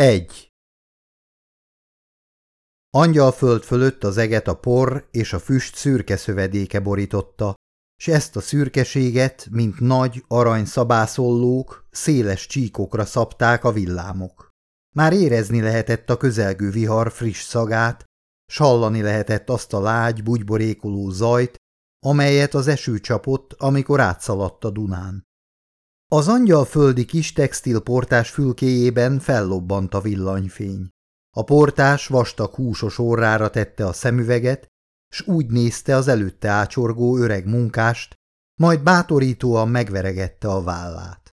1. Angyalföld fölött az eget a por és a füst szürke szövedéke borította, s ezt a szürkeséget, mint nagy arany szabászollók, széles csíkokra szabták a villámok. Már érezni lehetett a közelgő vihar friss szagát, s hallani lehetett azt a lágy, bugyborékoló zajt, amelyet az eső csapott, amikor átszaladt a Dunán. Az angyalföldi kis textilportás fülkéjében fellobbant a villanyfény. A portás vastag húsos orrára tette a szemüveget, s úgy nézte az előtte ácsorgó öreg munkást, majd bátorítóan megveregette a vállát.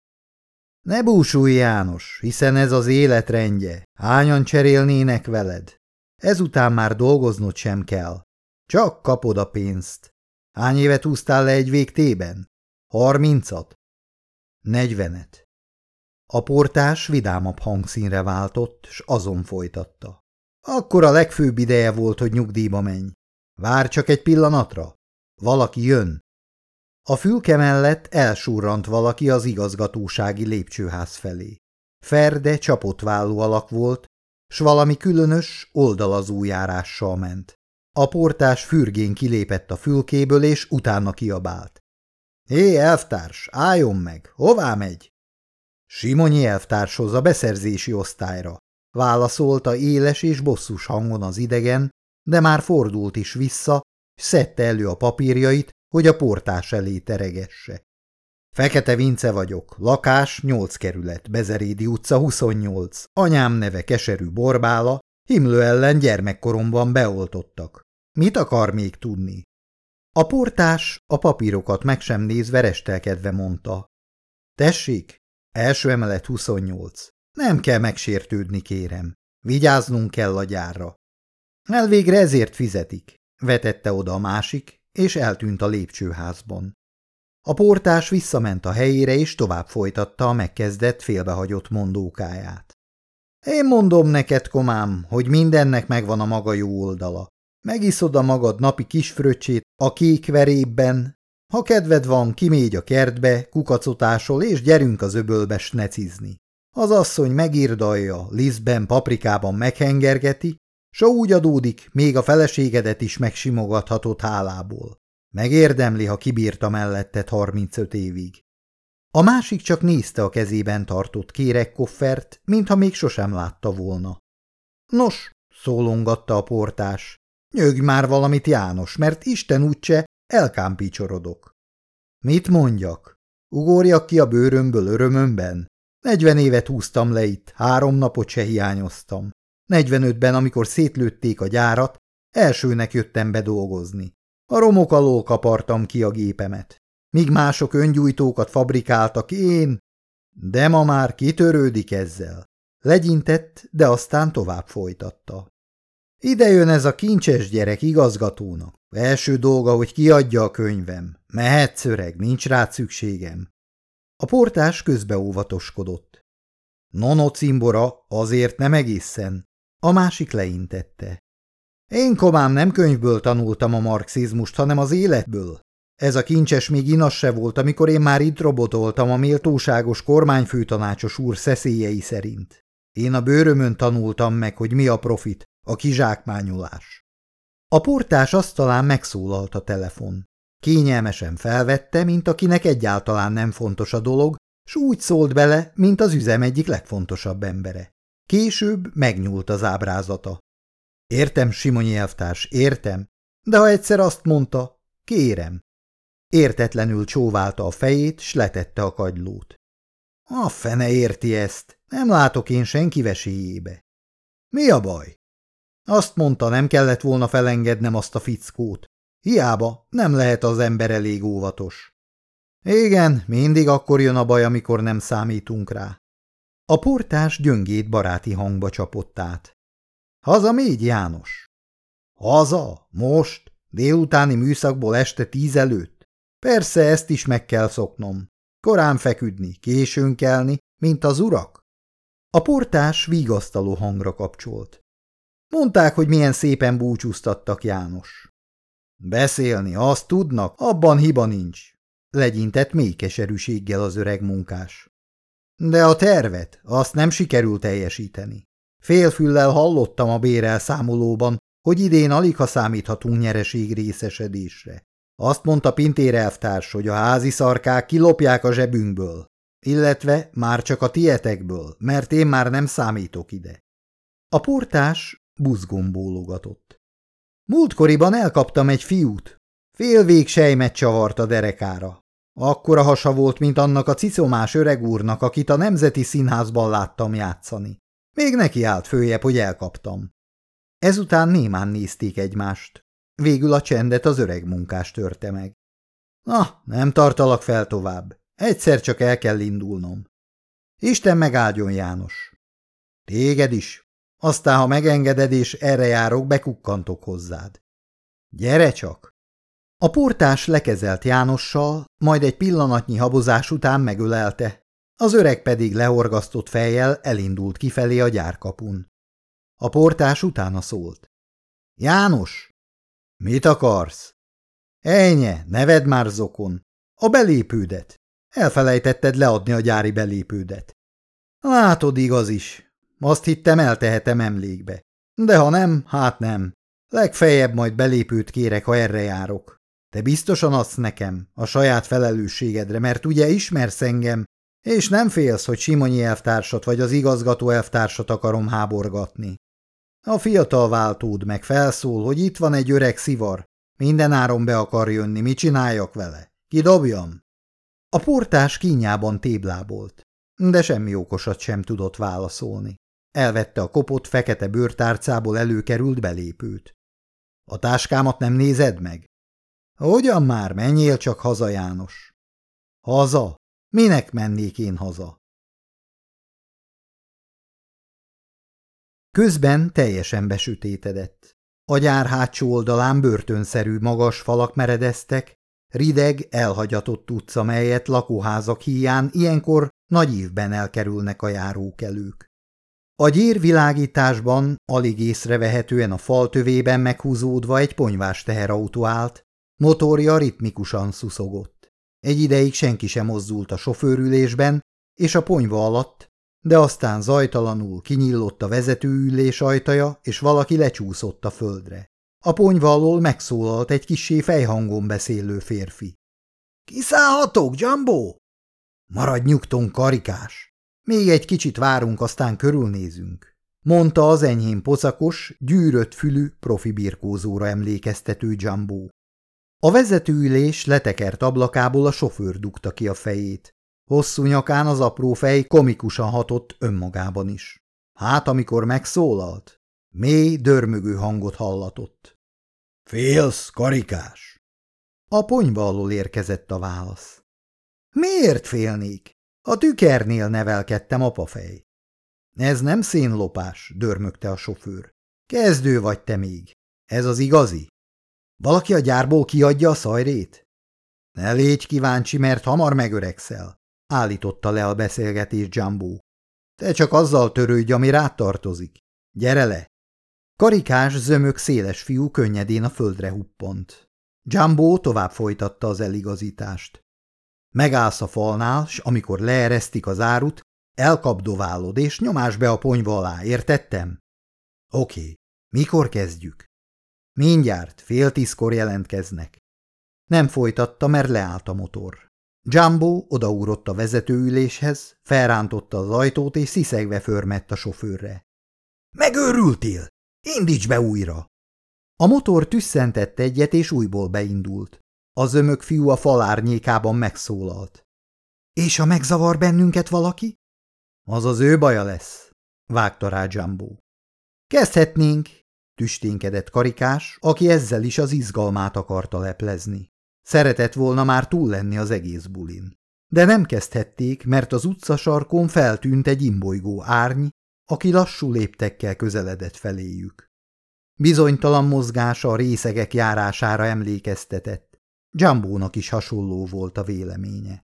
Ne búsulj, János, hiszen ez az életrendje. Hányan cserélnének veled? Ezután már dolgoznod sem kell. Csak kapod a pénzt. Hány évet úsztál le egy végtében? Harmincat? Negyvenet. A portás vidámabb hangszínre váltott, s azon folytatta. Akkor a legfőbb ideje volt, hogy nyugdíjba menj. Vár csak egy pillanatra. Valaki jön. A fülke mellett elsúrrant valaki az igazgatósági lépcsőház felé. Ferde csapott válló alak volt, s valami különös, oldalazú járással ment. A portás fürgén kilépett a fülkéből, és utána kiabált. Hé, elvtárs, álljon meg! Hová megy? Simonyi elvtárshoz a beszerzési osztályra. Válaszolta éles és bosszus hangon az idegen, de már fordult is vissza, és szedte elő a papírjait, hogy a portás elé teregesse. Fekete Vince vagyok, lakás 8 kerület, Bezerédi utca 28, anyám neve Keserű Borbála, himlő ellen gyermekkoromban beoltottak. Mit akar még tudni? A portás a papírokat meg sem nézve restelkedve mondta. Tessék, első emelet 28. Nem kell megsértődni, kérem. Vigyáznunk kell a gyárra. Elvégre ezért fizetik, vetette oda a másik, és eltűnt a lépcsőházban. A portás visszament a helyére, és tovább folytatta a megkezdett, félbehagyott mondókáját. Én mondom neked, komám, hogy mindennek megvan a maga jó oldala. Megiszod a magad napi kisfröccsét a kék verében. Ha kedved van, kimégy a kertbe, kukacotásol, és gyerünk az öbölbe snecizni. Az asszony megírdalja, lisztben, paprikában meghengergeti, s úgy adódik, még a feleségedet is megsimogathatod hálából. Megérdemli, ha kibírta melletted 35 évig. A másik csak nézte a kezében tartott kérekkoffert, mintha még sosem látta volna. Nos, szólongatta a portás, Nyögj már valamit, János, mert Isten úgyse elkámpicsorodok. Mit mondjak? Ugorjak ki a bőrömből örömömben? Negyven évet húztam le itt, három napot se hiányoztam. Negyvenötben, amikor szétlőtték a gyárat, elsőnek jöttem bedolgozni. A romok alól kapartam ki a gépemet. Míg mások öngyújtókat fabrikáltak, én... De ma már kitörődik ezzel. Legyintett, de aztán tovább folytatta. Ide jön ez a kincses gyerek igazgatónak. Első dolga, hogy kiadja a könyvem. Mehet szöreg, nincs rá szükségem. A portás közbeóvatoskodott. Nono cimbora, azért nem egészen. A másik leintette. Én komám nem könyvből tanultam a marxizmust, hanem az életből. Ez a kincses még inas se volt, amikor én már itt robotoltam a méltóságos kormányfőtanácsos úr szeszélyei szerint. Én a bőrömön tanultam meg, hogy mi a profit, a kizsákmányolás. A portás asztalán megszólalt a telefon. Kényelmesen felvette, mint akinek egyáltalán nem fontos a dolog, s úgy szólt bele, mint az üzem egyik legfontosabb embere. Később megnyúlt az ábrázata. Értem, Simonyi elvtárs, értem, de ha egyszer azt mondta, kérem. Értetlenül csóválta a fejét, s letette a kagylót. A fene érti ezt, nem látok én senki vesélyébe. Mi a baj? Azt mondta, nem kellett volna felengednem azt a fickót. Hiába, nem lehet az ember elég óvatos. Igen, mindig akkor jön a baj, amikor nem számítunk rá. A portás gyöngét baráti hangba csapott át. Haza még, János? Haza? Most? Délutáni műszakból este tíz előtt? Persze, ezt is meg kell szoknom. Korán feküdni, későn kelni, mint az urak? A portás vigasztaló hangra kapcsolt. Mondták, hogy milyen szépen búcsúztattak János. Beszélni, azt tudnak, abban hiba nincs, legyintett mély keserűséggel az öreg munkás. De a tervet, azt nem sikerült teljesíteni. Félfüllel hallottam a bérelszámolóban, hogy idén alig ha számíthatunk nyereség részesedésre. Azt mondta Pintér elvtárs, hogy a házi szarkák kilopják a zsebünkből, illetve már csak a tietekből, mert én már nem számítok ide. A portás buzgón bólogatott. Múltkoriban elkaptam egy fiút. Fél sejmet csavart a derekára. Akkora hasa volt, mint annak a cicomás öreg úrnak, akit a Nemzeti Színházban láttam játszani. Még neki állt följebb, hogy elkaptam. Ezután némán nézték egymást. Végül a csendet az öreg munkás törte meg. Na, nem tartalak fel tovább. Egyszer csak el kell indulnom. Isten megáldjon, János. Téged is. Aztán, ha megengeded és erre járok, bekukkantok hozzád. Gyere csak! A portás lekezelt Jánossal, majd egy pillanatnyi habozás után megölelte, az öreg pedig lehorgasztott fejjel elindult kifelé a gyárkapun. A portás utána szólt. János! Mit akarsz? Ejnye, neved már zokon. A belépődet. Elfelejtetted leadni a gyári belépődet. Látod, igaz is. Azt hittem, eltehetem emlékbe. De ha nem, hát nem. Legfeljebb majd belépőt kérek, ha erre járok. Te biztosan adsz nekem, a saját felelősségedre, mert ugye ismersz engem, és nem félsz, hogy Simonyi elvtársat vagy az igazgató elvtársat akarom háborgatni. A fiatal váltód meg felszól, hogy itt van egy öreg szivar, minden áron be akar jönni, mit csináljak vele? Kidobjam? A portás kínjában téblábolt, de semmi okosat sem tudott válaszolni. Elvette a kopott fekete bőrtárcából előkerült belépőt. A táskámat nem nézed meg? Hogyan már, menjél csak haza, János. Haza? Minek mennék én haza? Közben teljesen besütétedett. A gyár hátsó oldalán börtönszerű magas falak meredeztek, rideg, elhagyatott utca, melyet lakóházak híján ilyenkor nagy évben elkerülnek a járókelők. A gyérvilágításban alig észrevehetően a fal tövében meghúzódva egy ponyvás teherautó állt, motorja ritmikusan szuszogott. Egy ideig senki sem mozdult a sofőrülésben, és a ponyva alatt de aztán zajtalanul kinyillott a vezetőülés ajtaja, és valaki lecsúszott a földre. A ponyva alól megszólalt egy kissé fejhangon beszélő férfi. – Kiszállhatok, Jumbo? – Maradj nyugton, karikás! Még egy kicsit várunk, aztán körülnézünk – mondta az enyhén pocakos, gyűrött fülű profi birkózóra emlékeztető Jumbo. A vezetőülés letekert ablakából a sofőr dugta ki a fejét. Hosszú nyakán az apró fej komikusan hatott önmagában is. Hát, amikor megszólalt, mély, dörmögő hangot hallatott. – Félsz, karikás? A ponyva alól érkezett a válasz. – Miért félnék? A tükernél nevelkedtem, apafej. – Ez nem szénlopás, dörmögte a sofőr. – Kezdő vagy te még. Ez az igazi? Valaki a gyárból kiadja a szajrét? – Ne légy kíváncsi, mert hamar megöregszel állította le a beszélgetés Jumbo. Te csak azzal törődj, ami rád tartozik. Gyere le! Karikás, zömök széles fiú könnyedén a földre huppant. Jumbo tovább folytatta az eligazítást. Megállsz a falnál, s amikor leeresztik az árut, elkapdoválod, és nyomás be a ponyva alá, értettem? Oké, mikor kezdjük? Mindjárt, fél tízkor jelentkeznek. Nem folytatta, mert leállt a motor. Jumbo odaugrott a vezetőüléshez, felrántotta az ajtót és sziszegve förmett a sofőrre. – Megőrültél? Indíts be újra! A motor tüsszentett egyet és újból beindult. A zömök fiú a falárnyékában megszólalt. – És ha megzavar bennünket valaki? – Az az ő baja lesz – vágta rá Jumbo. – Kezdhetnénk – tüsténkedett karikás, aki ezzel is az izgalmát akarta leplezni. Szeretett volna már túl lenni az egész bulin. De nem kezdhették, mert az utcasarkon feltűnt egy imbolygó árny, aki lassú léptekkel közeledett feléjük. Bizonytalan mozgása a részegek járására emlékeztetett. Jambónak is hasonló volt a véleménye.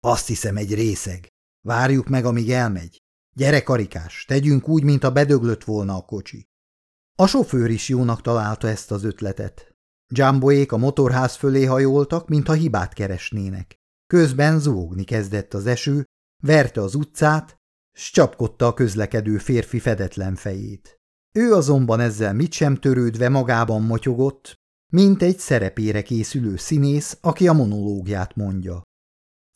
Azt hiszem egy részeg. Várjuk meg, amíg elmegy. Gyere, karikás, tegyünk úgy, mint a bedöglött volna a kocsi. A sofőr is jónak találta ezt az ötletet. Jumboék a motorház fölé hajoltak, mintha hibát keresnének. Közben zúgni kezdett az eső, verte az utcát, s csapkodta a közlekedő férfi fedetlen fejét. Ő azonban ezzel mit sem törődve magában motyogott, mint egy szerepére készülő színész, aki a monológiát mondja.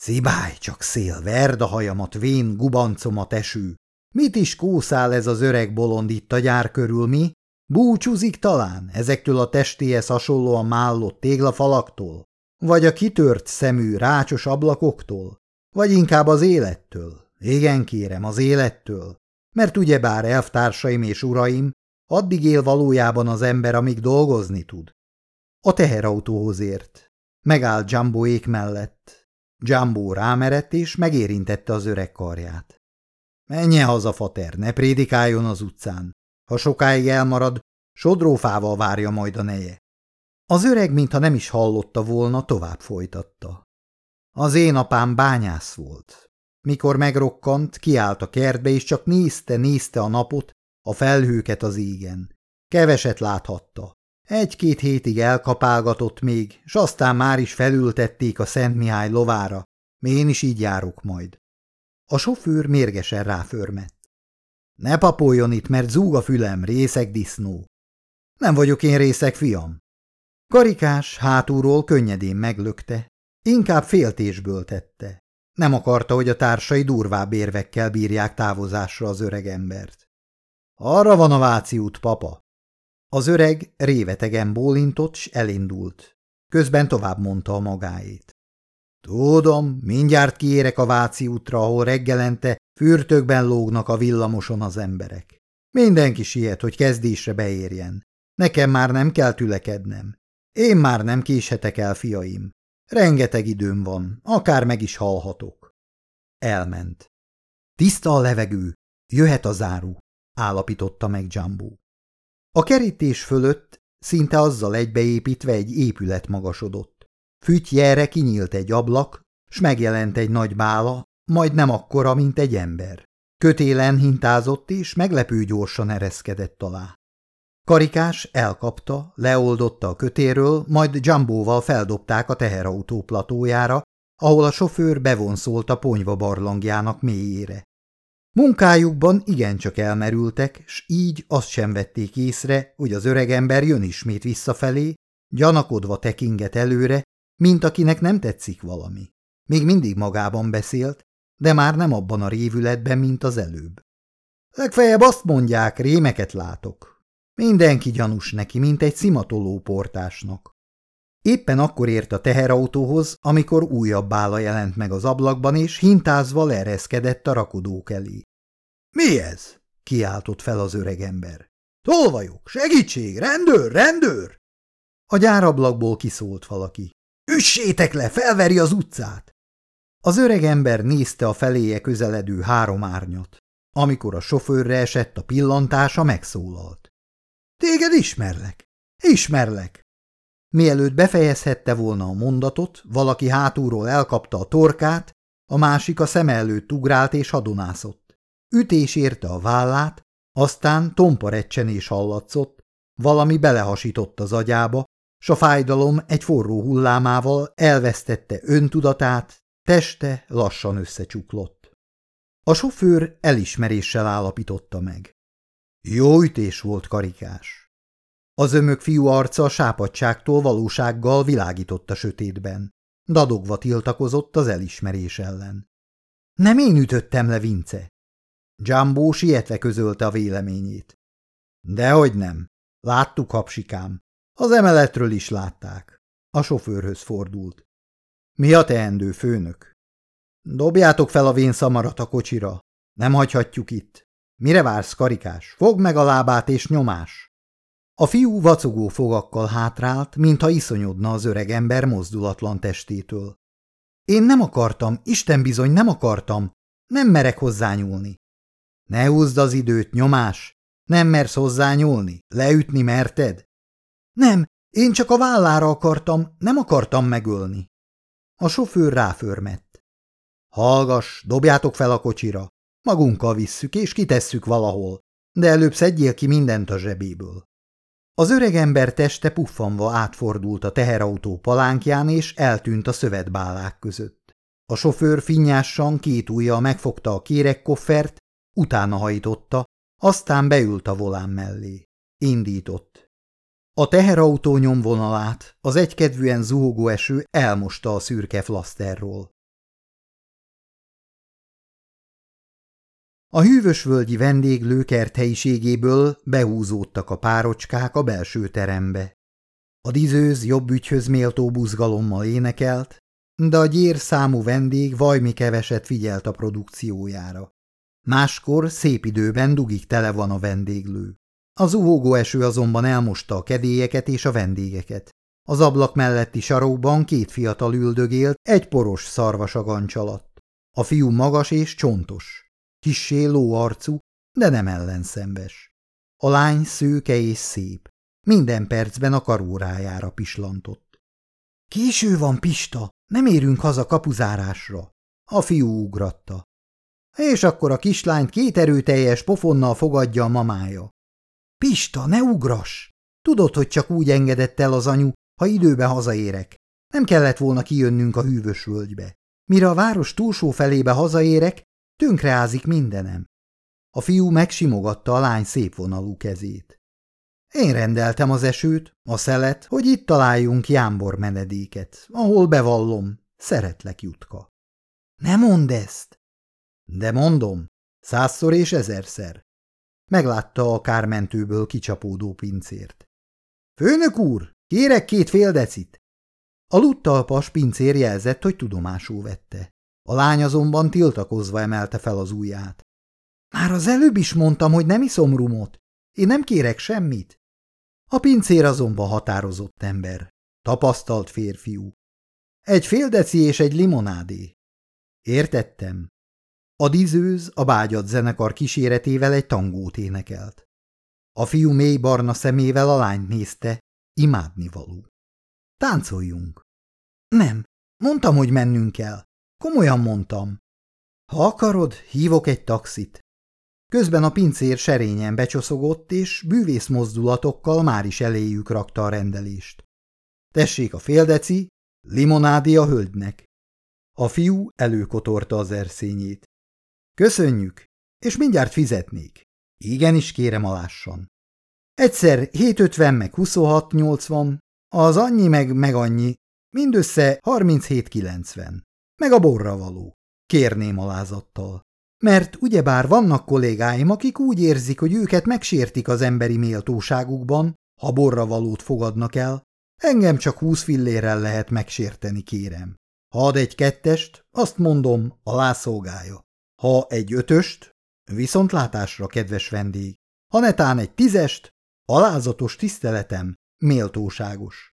Cibáj csak szél, verd a hajamat, vén, gubancomat eső. Mit is kószál ez az öreg bolond itt a gyár körül, mi? Búcsúzik talán ezektől a testéhez hasonlóan mállott téglafalaktól? Vagy a kitört szemű, rácsos ablakoktól? Vagy inkább az élettől? Igen, kérem, az élettől. Mert ugyebár elvtársaim és uraim, addig él valójában az ember, amíg dolgozni tud. A teherautóhoz ért. Megállt Jumboék mellett. Jumbo rámerett és megérintette az öreg karját. Menje haza, fater, ne prédikáljon az utcán. Ha sokáig elmarad, sodrófával várja majd a neje. Az öreg, mintha nem is hallotta volna, tovább folytatta. Az én apám bányász volt. Mikor megrokkant, kiállt a kertbe, és csak nézte-nézte a napot, a felhőket az égen. Keveset láthatta. Egy-két hétig elkapálgatott még, s aztán már is felültették a Szent Mihály lovára. Én is így járok majd. A sofőr mérgesen ráförmett. Ne papoljon itt, mert zúg a fülem, részeg disznó. Nem vagyok én részeg, fiam. Karikás hátulról könnyedén meglökte, inkább féltésből tette. Nem akarta, hogy a társai durvább érvekkel bírják távozásra az öreg embert. Arra van a Váci papa. Az öreg révetegen bólintott, s elindult. Közben tovább mondta a magáét. Tudom, mindjárt kiérek a Váci útra, ahol reggelente fürtökben lógnak a villamoson az emberek. Mindenki siet, hogy kezdésre beérjen. Nekem már nem kell tülekednem. Én már nem késhetek el, fiaim. Rengeteg időm van, akár meg is halhatok. Elment. Tiszta a levegő, jöhet a záru, állapította meg Jumbo. A kerítés fölött szinte azzal egybeépítve egy épület magasodott. Fütyjelre kinyílt egy ablak, s megjelent egy nagy bála, majd nem akkora, mint egy ember. Kötélen hintázott és meglepő gyorsan ereszkedett alá. Karikás elkapta, leoldotta a kötéről, majd Jumboval feldobták a teherautó platójára, ahol a sofőr bevonszolt a ponyva barlangjának mélyére. Munkájukban igencsak elmerültek, s így azt sem vették észre, hogy az öregember jön ismét visszafelé, gyanakodva tekinget előre, mint akinek nem tetszik valami. Még mindig magában beszélt, de már nem abban a révületben, mint az előbb. Legfeljebb azt mondják, rémeket látok. Mindenki gyanús neki, mint egy szimatoló portásnak. Éppen akkor ért a teherautóhoz, amikor újabb bála jelent meg az ablakban, és hintázva leereszkedett a rakodók elé. – Mi ez? – kiáltott fel az öregember. – Tolvajok! Segítség! Rendőr! Rendőr! A gyárablakból kiszólt valaki. – Üssétek le! Felveri az utcát! Az öregember nézte a feléje közeledő három árnyat. Amikor a sofőrre esett a pillantása, megszólalt. Téged ismerlek. Ismerlek. Mielőtt befejezhette volna a mondatot, valaki hátulról elkapta a torkát, a másik a szem előtt ugrált és hadonászott. Ütés érte a vállát, aztán tompa recsenés hallatszott, valami belehasított az agyába, s a fájdalom egy forró hullámával elvesztette öntudatát, teste lassan összecsuklott. A sofőr elismeréssel állapította meg. Jó ütés volt karikás. Az ömök fiú arca a sápadságtól valósággal világított a sötétben. Dadogva tiltakozott az elismerés ellen. Nem én ütöttem le, Vince. Jumbo sietve közölte a véleményét. Dehogy nem. Láttuk, hapsikám. Az emeletről is látták. A sofőrhöz fordult. Mi a teendő, főnök? Dobjátok fel a vén szamarat a kocsira. Nem hagyhatjuk itt. Mire vársz, karikás? Fogd meg a lábát és nyomás! A fiú vacogó fogakkal hátrált, mintha iszonyodna az öreg ember mozdulatlan testétől. Én nem akartam, Isten bizony nem akartam, nem merek hozzányúlni. Ne húzd az időt, nyomás! Nem mersz hozzányúlni? Leütni merted? Nem, én csak a vállára akartam, nem akartam megölni. A sofőr ráförmett. Hallgass, dobjátok fel a kocsira. Magunkkal visszük és kitesszük valahol, de előbb szedjél ki mindent a zsebéből. Az öregember teste puffanva átfordult a teherautó palánkján és eltűnt a szövetbálák között. A sofőr finnyásan két ujjal megfogta a kérekkoffert, utána hajtotta, aztán beült a volán mellé. Indított. A teherautó nyomvonalát az egykedvűen zuhogó eső elmosta a szürke flaszterról. A hűvösvölgyi vendéglő kerthelyiségéből behúzódtak a párocskák a belső terembe. A dizőz jobb ügyhöz méltó buzgalommal énekelt, de a gyér számú vendég vajmi keveset figyelt a produkciójára. Máskor szép időben dugik tele van a vendéglő. Az uhógó eső azonban elmosta a kedélyeket és a vendégeket. Az ablak melletti sarokban két fiatal üldögélt egy poros szarvasagancs alatt. A fiú magas és csontos, kissé arcú, de nem ellenszenves. A lány szőke és szép. Minden percben a karórájára pislantott. Késő van, Pista, nem érünk haza kapuzárásra. A fiú ugratta. És akkor a kislányt két erőteljes pofonnal fogadja a mamája. Pista, ne ugras! Tudod, hogy csak úgy engedett el az anyu, ha időbe hazaérek. Nem kellett volna kijönnünk a hűvös völgybe. Mire a város túlsó felébe hazaérek, tönkreázik mindenem. A fiú megsimogatta a lány szép vonalú kezét. Én rendeltem az esőt, a szelet, hogy itt találjunk jámbor menedéket, ahol bevallom, szeretlek Jutka. Ne mondd ezt! De mondom, százszor és ezerszer. Meglátta a kármentőből kicsapódó pincért. Főnök úr, kérek két fél decit! A luttalpas pincér jelzett, hogy tudomásul vette. A lány azonban tiltakozva emelte fel az ujját. Már az előbb is mondtam, hogy nem iszom rumot. Én nem kérek semmit. A pincér azonban határozott ember. Tapasztalt férfiú. Egy fél deci és egy limonádé. Értettem. A dizőz a bágyat zenekar kíséretével egy tangót énekelt. A fiú mély barna szemével a lányt nézte, imádnivaló. Táncoljunk. Nem, mondtam, hogy mennünk kell. Komolyan mondtam. Ha akarod, hívok egy taxit. Közben a pincér serényen becsoszogott, és bűvész mozdulatokkal már is eléjük rakta a rendelést. Tessék a féldeci, limonádi a hölgynek. A fiú előkotorta az erszényét. Köszönjük, és mindjárt fizetnék. Igenis kérem alássan. Egyszer 750 meg 2680, az annyi meg meg annyi, mindössze 3790. Meg a borra való. Kérném alázattal. Mert ugyebár vannak kollégáim, akik úgy érzik, hogy őket megsértik az emberi méltóságukban, ha borra valót fogadnak el, engem csak húsz fillérrel lehet megsérteni, kérem. Ha ad egy kettest, azt mondom, a. Ha egy ötöst, viszontlátásra, kedves vendég. Ha netán egy tízest, alázatos tiszteletem, méltóságos.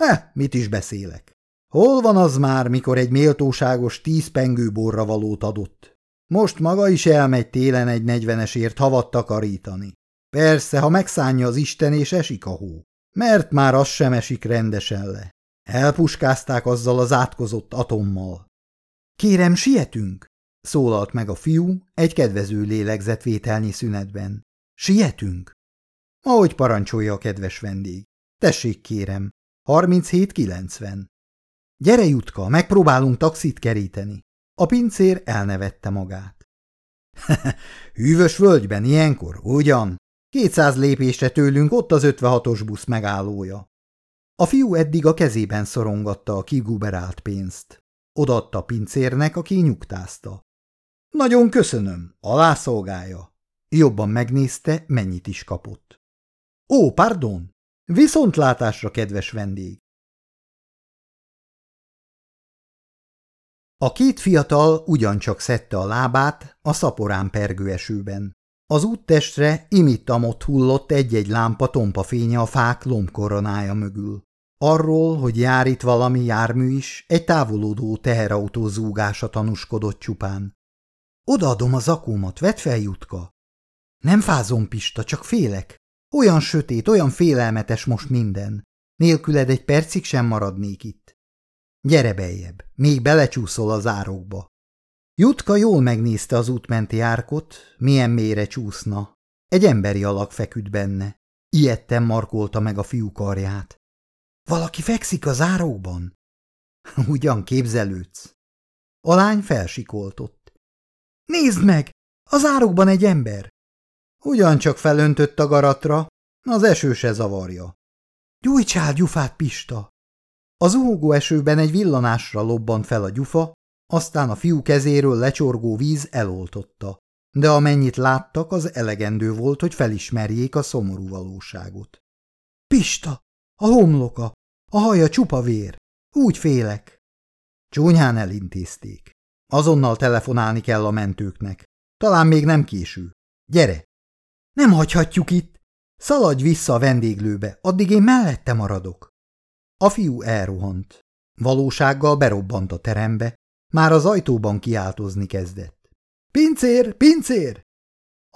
Eh, mit is beszélek? Hol van az már, mikor egy méltóságos tíz pengő borra valót adott? Most maga is elmegy télen egy negyvenesért havat takarítani. Persze, ha megszánja az Isten és esik a hó. Mert már az sem esik rendesen le. Elpuskázták azzal az átkozott atommal. Kérem, sietünk! szólalt meg a fiú egy kedvező lélegzetvételnyi szünetben. Sietünk! Ahogy parancsolja a kedves vendég. Tessék, kérem, 37-90. Gyere, Jutka, megpróbálunk taxit keríteni. A pincér elnevette magát. Hűvös völgyben ilyenkor, ugyan? Kétszáz lépésre tőlünk ott az 56-os busz megállója. A fiú eddig a kezében szorongatta a kiguberált pénzt. Odaadta pincérnek, aki nyugtázta. Nagyon köszönöm, alászolgálja. Jobban megnézte, mennyit is kapott. Ó, pardon! Viszontlátásra, kedves vendég! A két fiatal ugyancsak szedte a lábát a szaporán pergő esőben. Az úttestre imittamot hullott egy-egy lámpa tompa fénye a fák lombkoronája mögül. Arról, hogy jár itt valami jármű is, egy távolodó teherautó zúgása tanúskodott csupán. Odaadom az akómat, vedd fel, Jutka. Nem fázom, Pista, csak félek. Olyan sötét, olyan félelmetes most minden. Nélküled egy percig sem maradnék itt. Gyere beljebb, még belecsúszol az árokba. Jutka jól megnézte az útmenti árkot, milyen mélyre csúszna. Egy emberi alak feküdt benne. Ilyetten markolta meg a fiú karját. Valaki fekszik az árokban? Ugyan képzelődsz. A lány felsikoltott. Nézd meg! Az árokban egy ember. Ugyancsak felöntött a garatra, az eső se zavarja. Gyújtsál gyufát, Pista! Az uhogó esőben egy villanásra lobbant fel a gyufa, aztán a fiú kezéről lecsorgó víz eloltotta, de amennyit láttak, az elegendő volt, hogy felismerjék a szomorú valóságot. Pista! A homloka! A haja csupa vér! Úgy félek! Csúnyán elintézték. Azonnal telefonálni kell a mentőknek. Talán még nem késő. Gyere! Nem hagyhatjuk itt! Szaladj vissza a vendéglőbe, addig én mellette maradok. A fiú elrohant. Valósággal berobbant a terembe, már az ajtóban kiáltozni kezdett. Pincér, pincér!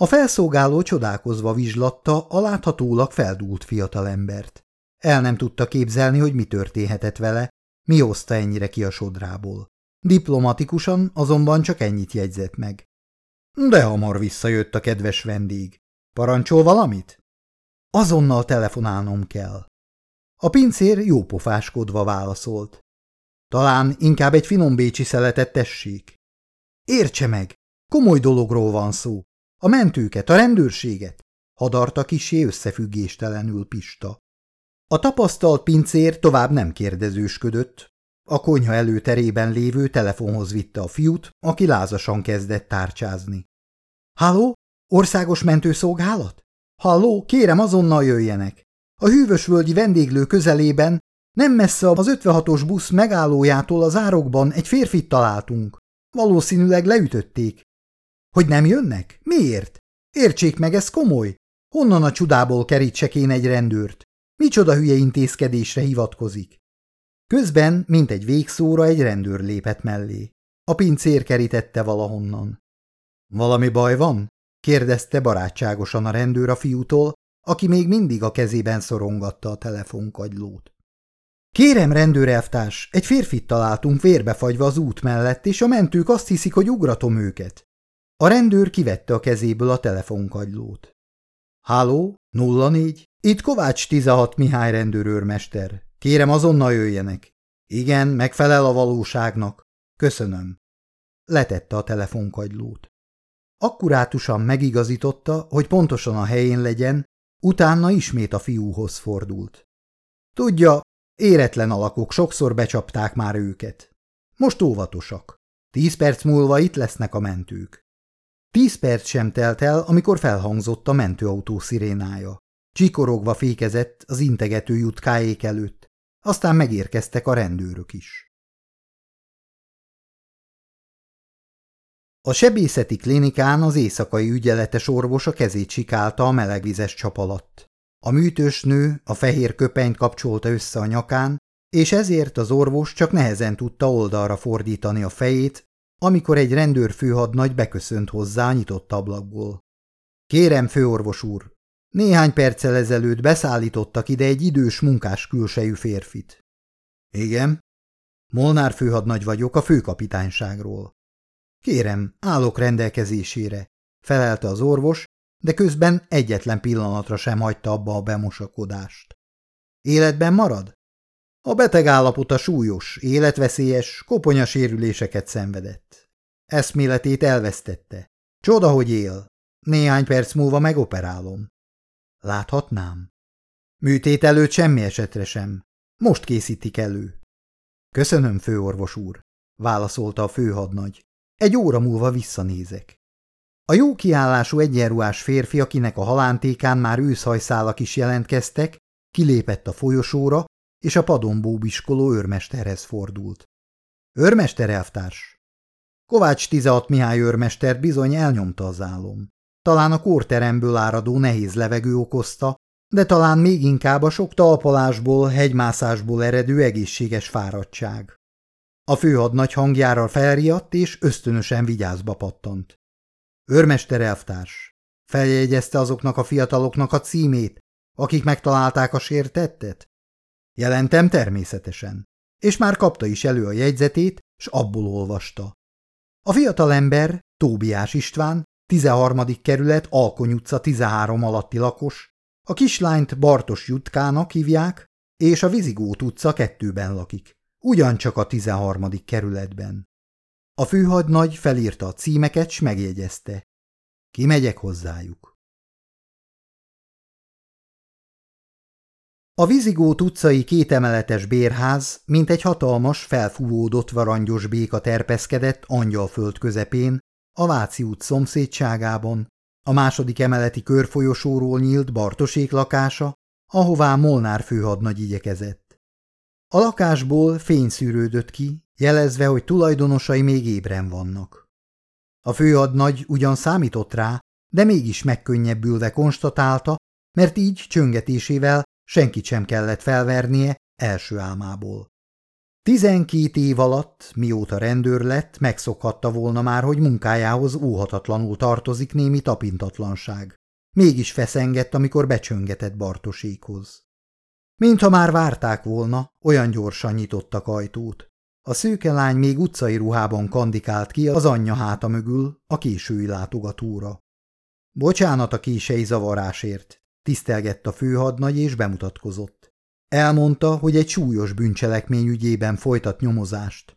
A felszolgáló csodálkozva vizslatta a láthatólag feldúlt fiatalembert. El nem tudta képzelni, hogy mi történhetett vele, mi hozta ennyire ki a sodrából. Diplomatikusan azonban csak ennyit jegyzett meg. De hamar visszajött a kedves vendég. Parancsol valamit? Azonnal telefonálnom kell. A pincér jópofáskodva válaszolt. Talán inkább egy finom bécsi szeletet tessék. Értse meg, komoly dologról van szó. A mentőket, a rendőrséget. Hadarta kisé összefüggéstelenül Pista. A tapasztalt pincér tovább nem kérdezősködött. A konyha előterében lévő telefonhoz vitte a fiút, aki lázasan kezdett tárcsázni. – Halló? Országos mentőszolgálat? Halló, kérem azonnal jöjjenek! A hűvösvölgyi vendéglő közelében, nem messze az 56-os busz megállójától az árokban egy férfit találtunk. Valószínűleg leütötték. Hogy nem jönnek? Miért? Értsék meg, ez komoly. Honnan a csudából kerítsek én egy rendőrt? Micsoda hülye intézkedésre hivatkozik? Közben, mint egy végszóra, egy rendőr lépett mellé. A pincér kerítette valahonnan. Valami baj van? kérdezte barátságosan a rendőr a fiútól, aki még mindig a kezében szorongatta a telefonkagylót. Kérem, rendőrelvtárs, egy férfit találtunk vérbefagyva az út mellett, és a mentők azt hiszik, hogy ugratom őket. A rendőr kivette a kezéből a telefonkagylót. Háló, 04, itt Kovács 16 Mihály rendőrőrmester. Kérem, azonnal jöjjenek. Igen, megfelel a valóságnak. Köszönöm. Letette a telefonkagylót. Akkurátusan megigazította, hogy pontosan a helyén legyen, utána ismét a fiúhoz fordult. Tudja, éretlen alakok sokszor becsapták már őket. Most óvatosak. Tíz perc múlva itt lesznek a mentők. Tíz perc sem telt el, amikor felhangzott a mentőautó szirénája. Csikorogva fékezett az integető jutkáék előtt, aztán megérkeztek a rendőrök is. A sebészeti klinikán az éjszakai ügyeletes orvos a kezét sikálta a melegvizes csap alatt. A műtős nő a fehér köpenyt kapcsolta össze a nyakán, és ezért az orvos csak nehezen tudta oldalra fordítani a fejét, amikor egy rendőrfőhadnagy beköszönt hozzá a nyitott ablakból. Kérem, főorvos úr, néhány perccel ezelőtt beszállítottak ide egy idős munkás külsejű férfit. Igen? Molnár főhadnagy vagyok a főkapitányságról. Kérem, állok rendelkezésére, felelte az orvos, de közben egyetlen pillanatra sem hagyta abba a bemosakodást. Életben marad? A beteg állapota súlyos, életveszélyes, koponyasérüléseket szenvedett. Eszméletét elvesztette. Csoda, hogy él. Néhány perc múlva megoperálom. Láthatnám? Műtét előtt semmi esetre sem. Most készítik elő. Köszönöm, főorvos úr, válaszolta a főhadnagy. Egy óra múlva visszanézek. A jó kiállású egyenruhás férfi, akinek a halántékán már őszhajszálak is jelentkeztek, kilépett a folyosóra, és a padon bóbiskoló őrmesterhez fordult. Őrmester elvtárs! Kovács 16 Mihály őrmester bizony elnyomta az álom. Talán a kórteremből áradó nehéz levegő okozta, de talán még inkább a sok talpalásból, hegymászásból eredő egészséges fáradtság. A főhadnagy hangjára felriadt, és ösztönösen vigyázba pattant. Őrmester elvtárs, feljegyezte azoknak a fiataloknak a címét, akik megtalálták a sértettet? Jelentem természetesen, és már kapta is elő a jegyzetét, s abból olvasta. A fiatalember, Tóbiás István, 13. kerület, Alkony utca 13 alatti lakos, a kislányt Bartos Jutkának hívják, és a Vizigót utca kettőben lakik, ugyancsak a 13. kerületben. A főhadnagy felírta a címeket, s megjegyezte. Kimegyek hozzájuk. A Vizigót utcai kétemeletes bérház, mint egy hatalmas, felfúvódott varangyos béka terpeszkedett angyalföld közepén, a Váci út szomszédságában, a második emeleti körfolyosóról nyílt Bartosék lakása, ahová Molnár főhadnagy igyekezett. A lakásból fény szűrődött ki, jelezve, hogy tulajdonosai még ébren vannak. A főhadnagy ugyan számított rá, de mégis megkönnyebbülve konstatálta, mert így csöngetésével senkit sem kellett felvernie első álmából. Tizenkét év alatt, mióta rendőr lett, megszokhatta volna már, hogy munkájához óhatatlanul tartozik némi tapintatlanság. Mégis feszengett, amikor becsöngetett Bartosékhoz. Mintha már várták volna, olyan gyorsan nyitottak ajtót. A szőke lány még utcai ruhában kandikált ki az anyja háta mögül a késői látogatóra. Bocsánat a kései zavarásért, tisztelgett a főhadnagy és bemutatkozott. Elmondta, hogy egy súlyos bűncselekmény ügyében folytat nyomozást.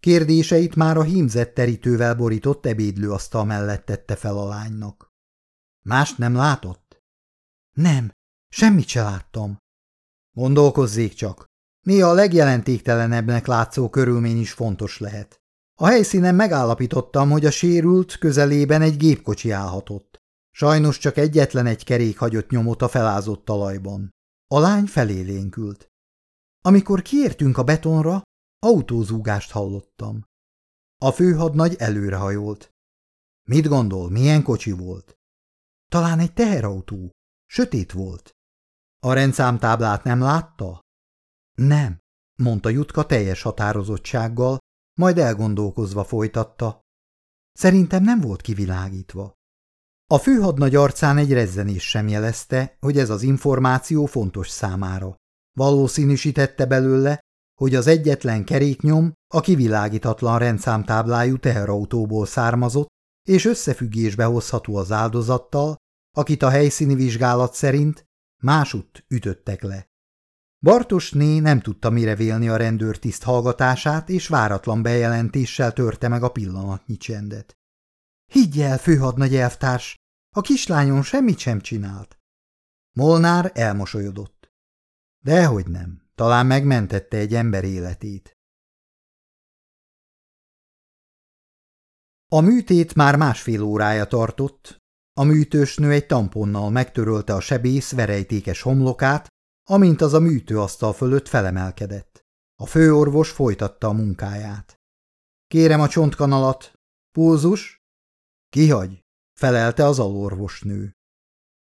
Kérdéseit már a hímzett terítővel borított ebédlőasztal mellett tette fel a lánynak. Mást nem látott? Nem, semmit se láttam. Gondolkozzék csak. Néha a legjelentéktelenebbnek látszó körülmény is fontos lehet. A helyszínen megállapítottam, hogy a sérült közelében egy gépkocsi állhatott. Sajnos csak egyetlen egy kerék hagyott nyomot a felázott talajban. A lány felélénkült. Amikor kiértünk a betonra, autózúgást hallottam. A főhadnagy előrehajolt. Mit gondol, milyen kocsi volt? Talán egy teherautó. Sötét volt. A rendszámtáblát nem látta? Nem, mondta Jutka teljes határozottsággal, majd elgondolkozva folytatta. Szerintem nem volt kivilágítva. A főhadnagy arcán egy rezzenés sem jelezte, hogy ez az információ fontos számára. Valószínűsítette belőle, hogy az egyetlen keréknyom a kivilágítatlan rendszámtáblájú teherautóból származott, és összefüggésbe hozható az áldozattal, akit a helyszíni vizsgálat szerint másutt ütöttek le. Bartosné nem tudta mire vélni a rendőrtiszt hallgatását, és váratlan bejelentéssel törte meg a pillanatnyi csendet. Higgy el, főhadnagy elvtárs, a kislányon semmit sem csinált. Molnár elmosolyodott. Dehogy nem, talán megmentette egy ember életét. A műtét már másfél órája tartott, a műtősnő egy tamponnal megtörölte a sebész verejtékes homlokát, amint az a műtőasztal fölött felemelkedett. A főorvos folytatta a munkáját. Kérem a csontkanalat. Pulzus? Kihagy, felelte az alorvosnő.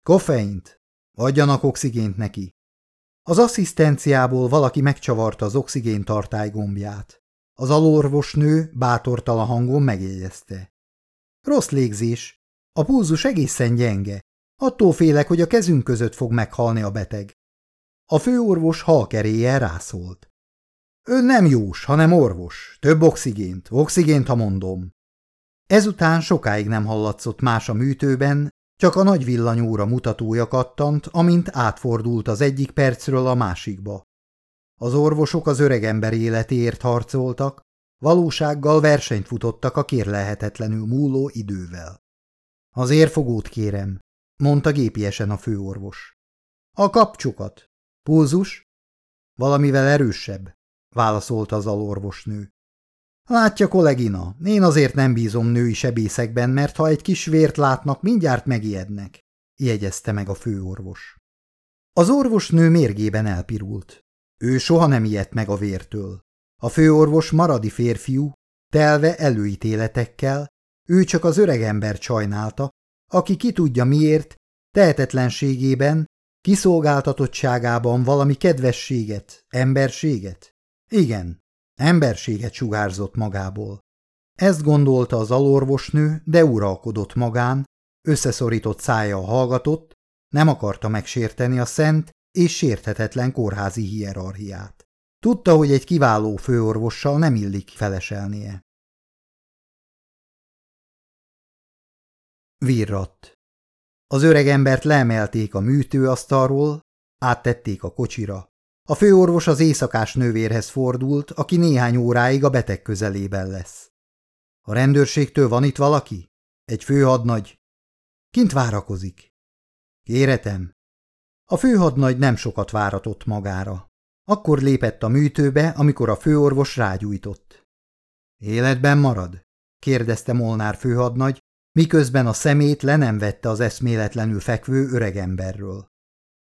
Koffeint? Adjanak oxigént neki. Az asszisztenciából valaki megcsavarta az oxigén tartály gombját. Az alorvosnő bátortalan hangon megjegyezte. Rossz légzés. A pulzus egészen gyenge. Attól félek, hogy a kezünk között fog meghalni a beteg. A főorvos halkeréjel rászólt. Ön nem jós, hanem orvos. Több oxigént, oxigént, ha mondom. Ezután sokáig nem hallatszott más a műtőben, csak a nagy villanyóra mutatója kattant, amint átfordult az egyik percről a másikba. Az orvosok az öregember életéért harcoltak, valósággal versenyt futottak a kérlelhetetlenül múló idővel. Az érfogót kérem, mondta gépiesen a főorvos. A kapcsokat, Pulzus? Valamivel erősebb, válaszolta az alorvosnő. Látja, kollégina, én azért nem bízom női sebészekben, mert ha egy kis vért látnak, mindjárt megijednek, jegyezte meg a főorvos. Az orvosnő mérgében elpirult. Ő soha nem ijedt meg a vértől. A főorvos maradi férfiú, telve előítéletekkel, ő csak az öregember csajnálta, aki ki tudja miért, tehetetlenségében Kiszolgáltatottságában valami kedvességet, emberséget? Igen, emberséget sugárzott magából. Ezt gondolta az alorvosnő, de uralkodott magán, összeszorított szája hallgatott, nem akarta megsérteni a szent és sérthetetlen kórházi hierarchiát. Tudta, hogy egy kiváló főorvossal nem illik feleselnie. Virrat. Az öreg embert leemelték a műtőasztalról, áttették a kocsira. A főorvos az éjszakás nővérhez fordult, aki néhány óráig a beteg közelében lesz. A rendőrségtől van itt valaki? Egy főhadnagy? Kint várakozik. Kéretem. A főhadnagy nem sokat váratott magára. Akkor lépett a műtőbe, amikor a főorvos rágyújtott. Életben marad? kérdezte Molnár főhadnagy, miközben a szemét le vette az eszméletlenül fekvő öregemberről.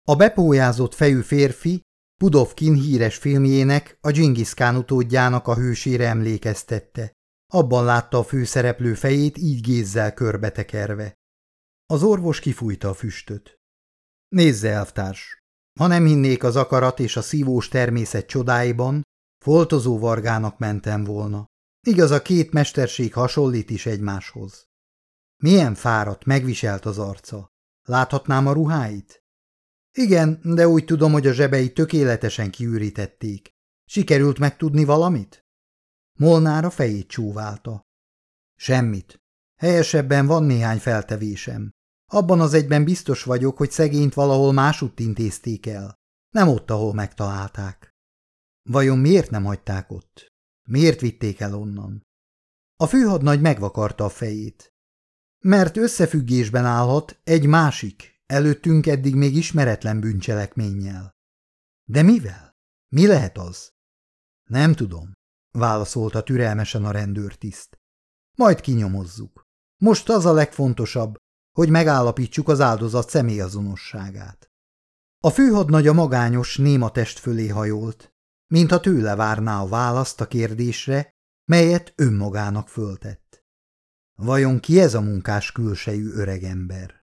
A bepójázott fejű férfi Pudovkin híres filmjének, a Dzsingiszkán utódjának a hősére emlékeztette. Abban látta a főszereplő fejét így gézzel körbetekerve. Az orvos kifújta a füstöt. Nézze, elvtárs! Ha nem hinnék az akarat és a szívós természet csodáiban, foltozó vargának mentem volna. Igaz, a két mesterség hasonlít is egymáshoz. Milyen fáradt, megviselt az arca. Láthatnám a ruháit? Igen, de úgy tudom, hogy a zsebei tökéletesen kiürítették. Sikerült megtudni valamit? Molnár a fejét csúválta. Semmit. Helyesebben van néhány feltevésem. Abban az egyben biztos vagyok, hogy szegényt valahol másutt intézték el. Nem ott, ahol megtalálták. Vajon miért nem hagyták ott? Miért vitték el onnan? A főhadnagy megvakarta a fejét. Mert összefüggésben állhat egy másik, előttünk eddig még ismeretlen bűncselekménnyel. De mivel? Mi lehet az? Nem tudom, válaszolta türelmesen a rendőrtiszt. Majd kinyomozzuk. Most az a legfontosabb, hogy megállapítsuk az áldozat személyazonosságát. A főhadnagy a magányos, néma test fölé hajolt, mintha tőle várná a választ a kérdésre, melyet önmagának föltett. Vajon ki ez a munkás külsejű öregember?